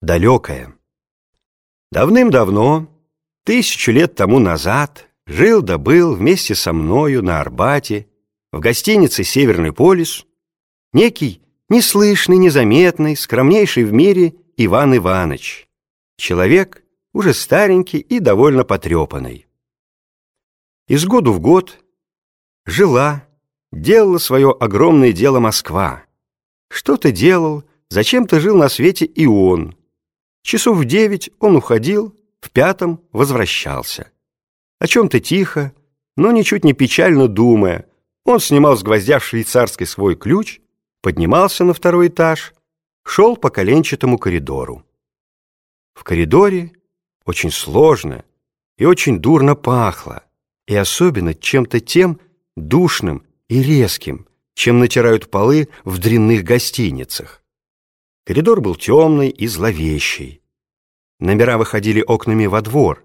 далекое. Давным-давно, тысячу лет тому назад, жил да был вместе со мною на Арбате, в гостинице «Северный полюс», некий неслышный, незаметный, скромнейший в мире Иван Иванович, человек уже старенький и довольно потрепанный. Из года в год жила, делала свое огромное дело Москва. Что-то делал, зачем-то жил на свете и он, Часов в девять он уходил, в пятом возвращался. О чем-то тихо, но ничуть не печально думая, он снимал с гвоздя в швейцарской свой ключ, поднимался на второй этаж, шел по коленчатому коридору. В коридоре очень сложно и очень дурно пахло, и особенно чем-то тем душным и резким, чем натирают полы в дрянных гостиницах. Коридор был темный и зловещий. Номера выходили окнами во двор,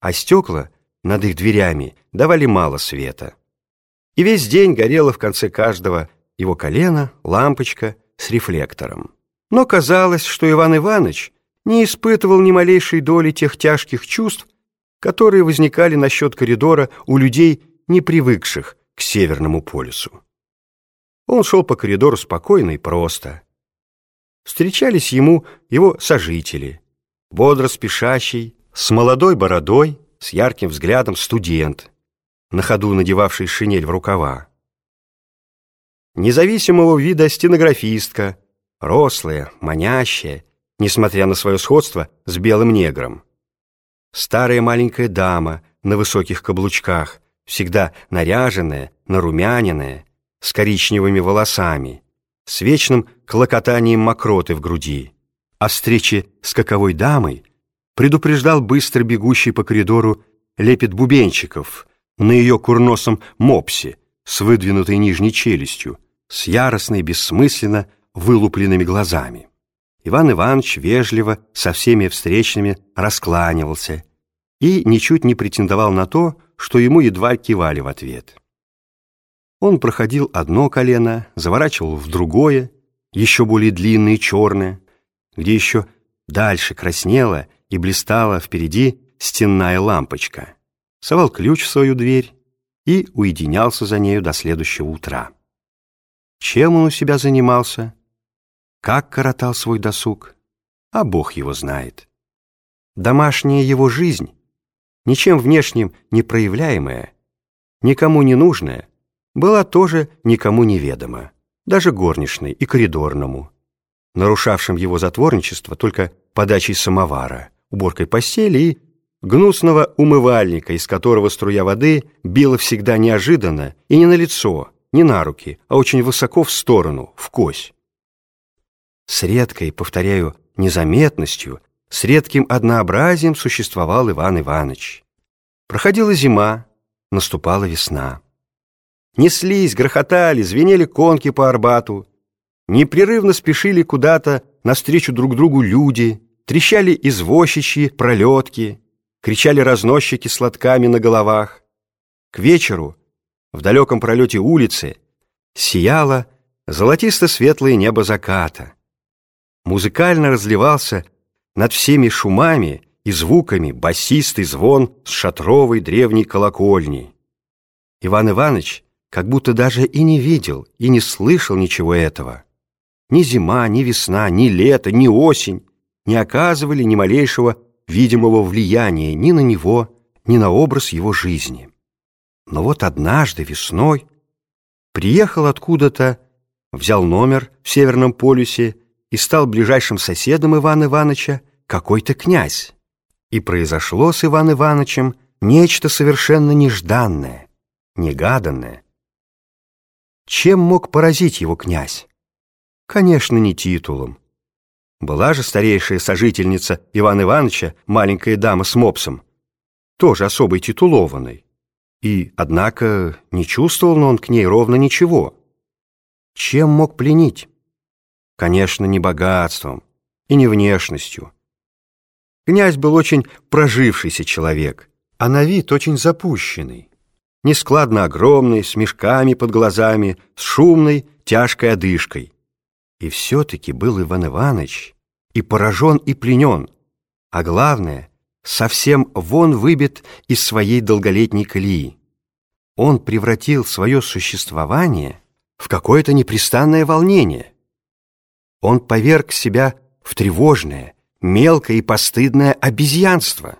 а стекла над их дверями давали мало света. И весь день горела в конце каждого его колена лампочка с рефлектором. Но казалось, что Иван Иванович не испытывал ни малейшей доли тех тяжких чувств, которые возникали насчет коридора у людей, не привыкших к Северному полюсу. Он шел по коридору спокойно и просто — встречались ему его сожители, бодро спешащий, с молодой бородой, с ярким взглядом студент, на ходу надевавший шинель в рукава. Независимого вида стенографистка, рослая, манящая, несмотря на свое сходство с белым негром. Старая маленькая дама на высоких каблучках, всегда наряженная, нарумяненная, с коричневыми волосами, с вечным клокотанием мокроты в груди. О встрече с каковой дамой предупреждал быстро бегущий по коридору лепет бубенчиков на ее курносом мопсе с выдвинутой нижней челюстью, с яростной, бессмысленно вылупленными глазами. Иван Иванович вежливо со всеми встречными раскланивался и ничуть не претендовал на то, что ему едва кивали в ответ. Он проходил одно колено, заворачивал в другое, еще более длинное и черное, где еще дальше краснела и блистала впереди стенная лампочка, совал ключ в свою дверь и уединялся за нею до следующего утра. Чем он у себя занимался, как коротал свой досуг, а Бог его знает. Домашняя его жизнь, ничем внешним не проявляемая, никому не нужная, была тоже никому неведома, даже горничной и коридорному, нарушавшим его затворничество только подачей самовара, уборкой постели и гнусного умывальника, из которого струя воды била всегда неожиданно и не на лицо, не на руки, а очень высоко в сторону, в кось. С редкой, повторяю, незаметностью, с редким однообразием существовал Иван Иванович. Проходила зима, наступала весна. Неслись, грохотали, звенели конки по Арбату. Непрерывно спешили куда-то навстречу друг другу люди, трещали извозчичьи пролетки, кричали разносчики с лотками на головах. К вечеру в далеком пролете улицы сияло золотисто-светлое небо заката. Музыкально разливался над всеми шумами и звуками басистый звон с шатровой древней колокольни. Иван Иванович как будто даже и не видел, и не слышал ничего этого. Ни зима, ни весна, ни лето, ни осень не оказывали ни малейшего видимого влияния ни на него, ни на образ его жизни. Но вот однажды весной приехал откуда-то, взял номер в Северном полюсе и стал ближайшим соседом Ивана Ивановича какой-то князь. И произошло с Иваном Ивановичем нечто совершенно нежданное, негаданное, чем мог поразить его князь? Конечно, не титулом. Была же старейшая сожительница Ивана Ивановича, маленькая дама с мопсом, тоже особой титулованной. И, однако, не чувствовал он к ней ровно ничего. Чем мог пленить? Конечно, не богатством и не внешностью. Князь был очень прожившийся человек, а на вид очень запущенный нескладно огромный, с мешками под глазами, с шумной, тяжкой одышкой. И все-таки был Иван Иванович и поражен и пленен, а главное, совсем вон выбит из своей долголетней колеи. Он превратил свое существование в какое-то непрестанное волнение. Он поверг себя в тревожное, мелкое и постыдное обезьянство.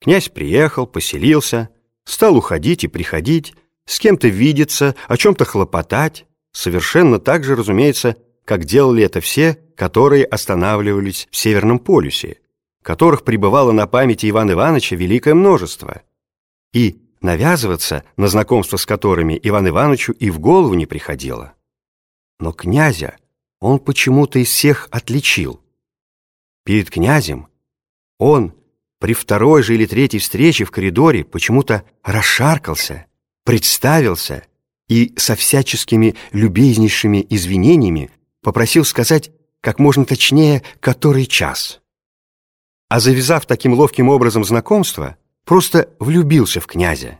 Князь приехал, поселился, стал уходить и приходить, с кем-то видеться, о чем-то хлопотать, совершенно так же, разумеется, как делали это все, которые останавливались в Северном полюсе, которых пребывало на памяти Ивана Ивановича великое множество. И навязываться, на знакомство с которыми Иван Ивановичу и в голову не приходило. Но князя он почему-то из всех отличил. Перед князем он при второй же или третьей встрече в коридоре почему-то расшаркался, представился и со всяческими любезнейшими извинениями попросил сказать как можно точнее, который час. А завязав таким ловким образом знакомство, просто влюбился в князя.